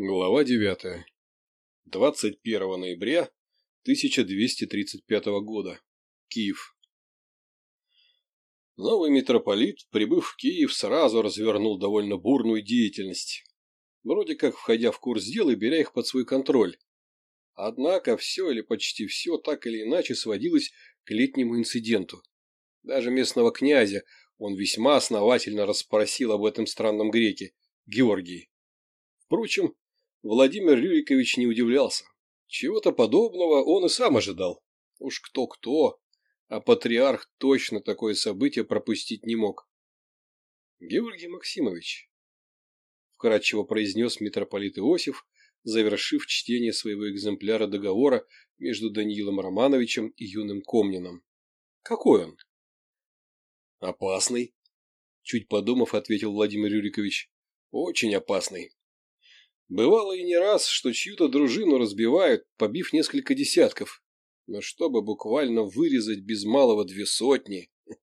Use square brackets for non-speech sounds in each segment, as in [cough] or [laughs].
Глава 9. 21 ноября 1235 года. Киев. Новый митрополит, прибыв в Киев, сразу развернул довольно бурную деятельность, вроде как входя в курс дел и беря их под свой контроль. Однако все или почти все так или иначе сводилось к летнему инциденту. Даже местного князя он весьма основательно расспросил об этом странном греке, Георгии. Впрочем, Владимир Рюрикович не удивлялся. Чего-то подобного он и сам ожидал. Уж кто-кто, а патриарх точно такое событие пропустить не мог. Георгий Максимович, вкратчиво произнес митрополит Иосиф, завершив чтение своего экземпляра договора между Даниилом Романовичем и юным Комнином. Какой он? Опасный, чуть подумав, ответил Владимир Юрикович. Очень опасный. Бывало и не раз, что чью-то дружину разбивают, побив несколько десятков. Но чтобы буквально вырезать без малого две сотни, [laughs]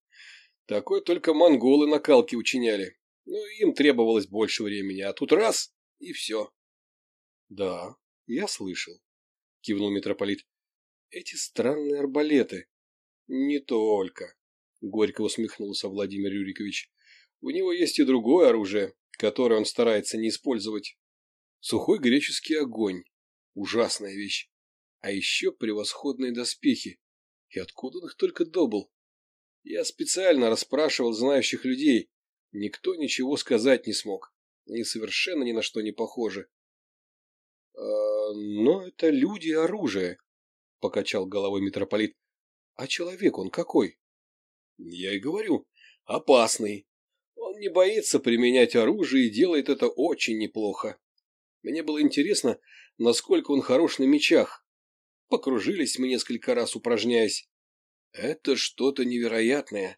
такое только монголы накалки учиняли. Но им требовалось больше времени, а тут раз — и все. — Да, я слышал, — кивнул митрополит. — Эти странные арбалеты. — Не только, — горько усмехнулся Владимир Юрикович. — У него есть и другое оружие, которое он старается не использовать сухой греческий огонь. Ужасная вещь. А еще превосходные доспехи. И откуда он их только добыл? Я специально расспрашивал знающих людей. Никто ничего сказать не смог. Они совершенно ни на что не похожи. «А, «Но это люди и оружие», — покачал головой митрополит. «А человек он какой?» «Я и говорю, опасный. Он не боится применять оружие и делает это очень неплохо. Мне было интересно, насколько он хорош на мечах. Покружились мы несколько раз, упражняясь. Это что-то невероятное.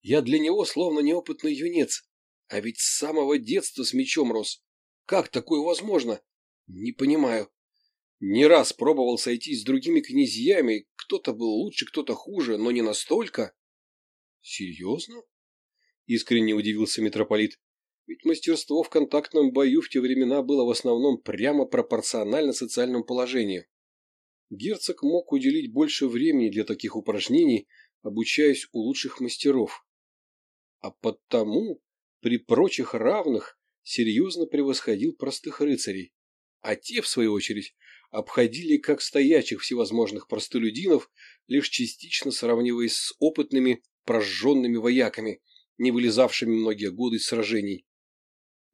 Я для него словно неопытный юнец. А ведь с самого детства с мечом рос. Как такое возможно? Не понимаю. Не раз пробовал сойтись с другими князьями. Кто-то был лучше, кто-то хуже, но не настолько. Серьезно? Искренне удивился митрополит. Ведь мастерство в контактном бою в те времена было в основном прямо пропорционально социальному положению. Герцог мог уделить больше времени для таких упражнений, обучаясь у лучших мастеров. А потому при прочих равных серьезно превосходил простых рыцарей, а те, в свою очередь, обходили как стоячих всевозможных простолюдинов, лишь частично сравниваясь с опытными прожженными вояками, не вылезавшими многие годы из сражений.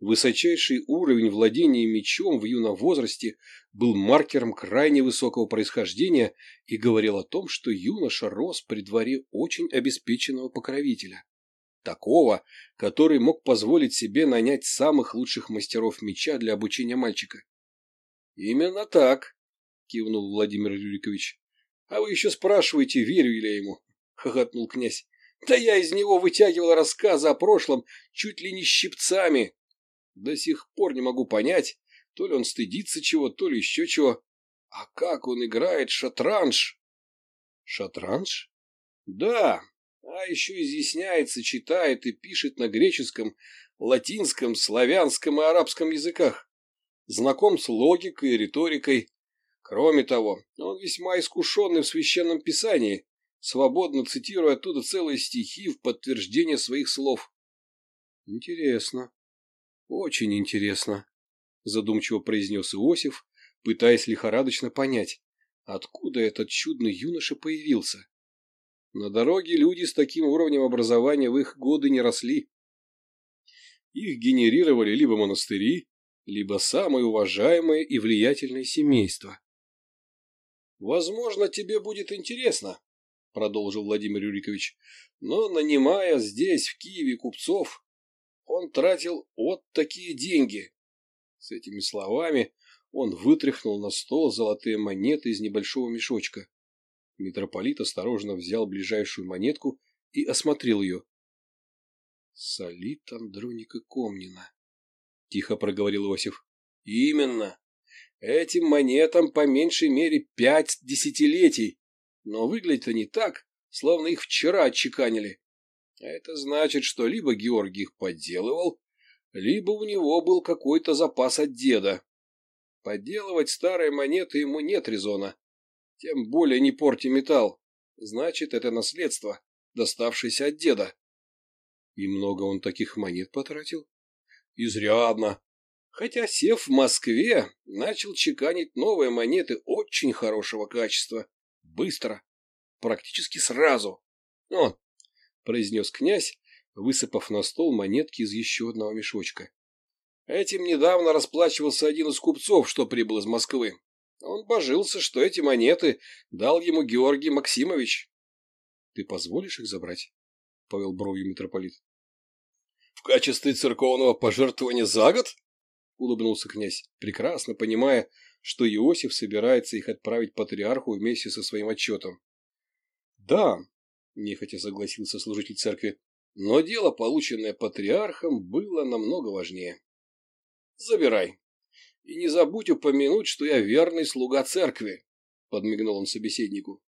Высочайший уровень владения мечом в юном возрасте был маркером крайне высокого происхождения и говорил о том, что юноша рос при дворе очень обеспеченного покровителя. Такого, который мог позволить себе нанять самых лучших мастеров меча для обучения мальчика. «Именно так», — кивнул Владимир Юрикович. «А вы еще спрашиваете, верю ли я ему?» — хохотнул князь. «Да я из него вытягивал рассказы о прошлом чуть ли не щипцами, до сих пор не могу понять, то ли он стыдится чего, то ли еще чего. А как он играет шатранж? Шатранж? Да, а еще изъясняется, читает и пишет на греческом, латинском, славянском и арабском языках. Знаком с логикой и риторикой. Кроме того, он весьма искушенный в священном писании, свободно цитируя оттуда целые стихи в подтверждение своих слов. Интересно, «Очень интересно», – задумчиво произнес Иосиф, пытаясь лихорадочно понять, откуда этот чудный юноша появился. На дороге люди с таким уровнем образования в их годы не росли. Их генерировали либо монастыри, либо самые уважаемые и влиятельные семейства. «Возможно, тебе будет интересно», — продолжил Владимир Юрикович, «но, нанимая здесь, в Киеве, купцов, он тратил вот такие деньги. С этими словами он вытряхнул на стол золотые монеты из небольшого мешочка. Митрополит осторожно взял ближайшую монетку и осмотрел ее. — Солит Андроника Комнина, — тихо проговорил Иосиф. — Именно. Этим монетам по меньшей мере пять десятилетий, но выглядят они так, словно их вчера отчеканили. А это значит, что либо Георгий их подделывал, либо у него был какой-то запас от деда. Подделывать старые монеты ему нет резона. Тем более не порти металл. Значит, это наследство, доставшееся от деда. И много он таких монет потратил? Изрядно. Хотя Сев в Москве начал чеканить новые монеты очень хорошего качества. Быстро. Практически сразу. Он, произнес князь, высыпав на стол монетки из еще одного мешочка. Этим недавно расплачивался один из купцов, что прибыл из Москвы. Он божился, что эти монеты дал ему Георгий Максимович. — Ты позволишь их забрать? — повел бровью митрополит. — В качестве церковного пожертвования за год? — улыбнулся князь, прекрасно понимая, что Иосиф собирается их отправить патриарху вместе со своим отчетом. — Да, нехотя согласился служитель церкви. Но дело, полученное патриархом, было намного важнее. Забирай. И не забудь упомянуть, что я верный слуга церкви, подмигнул он собеседнику.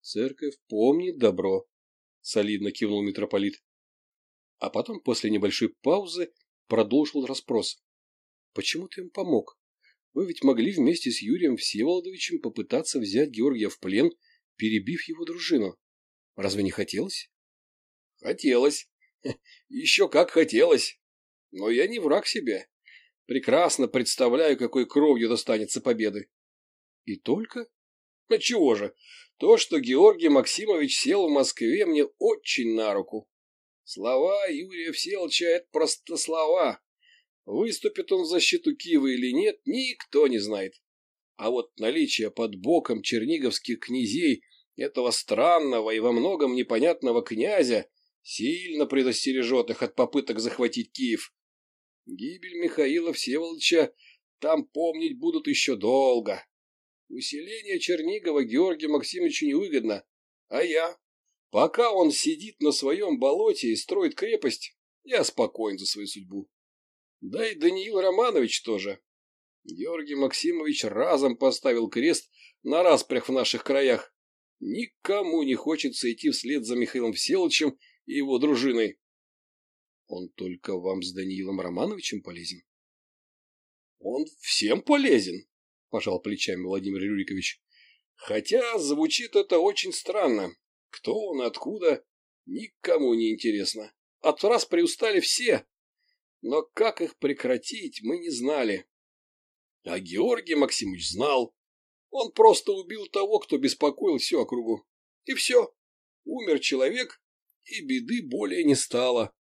Церковь помнит добро, солидно кивнул митрополит. А потом, после небольшой паузы, продолжил расспрос. Почему ты им помог? Вы ведь могли вместе с Юрием Всеволодовичем попытаться взять Георгия в плен, перебив его дружину. Разве не хотелось? Хотелось. [laughs] Еще как хотелось. Но я не враг себе. Прекрасно представляю, какой кровью достанется победы. И только? А чего же? То, что Георгий Максимович сел в Москве, мне очень на руку. Слова Юрия Всеволодовича — это просто слова. Выступит он в защиту Киева или нет, никто не знает. А вот наличие под боком черниговских князей — этого странного и во многом непонятного князя сильно предостережет их от попыток захватить Киев. Гибель Михаила Всеволодовича там помнить будут еще долго. Усиление Чернигова Георгию Максимовичу невыгодно, а я, пока он сидит на своем болоте и строит крепость, я спокоен за свою судьбу. Да и Даниил Романович тоже. Георгий Максимович разом поставил крест на распрях в наших краях Никому не хочется идти вслед за Михаилом Всеволодовичем и его дружиной. Он только вам с Даниилом Романовичем полезен? Он всем полезен, пожал плечами Владимир Рюрикович. Хотя звучит это очень странно. Кто он, откуда, никому не интересно. А От раз приустали все, но как их прекратить, мы не знали. А Георгий Максимович знал, он просто убил того, кто беспокоил всю округу. И все. Умер человек, и беды более не стало.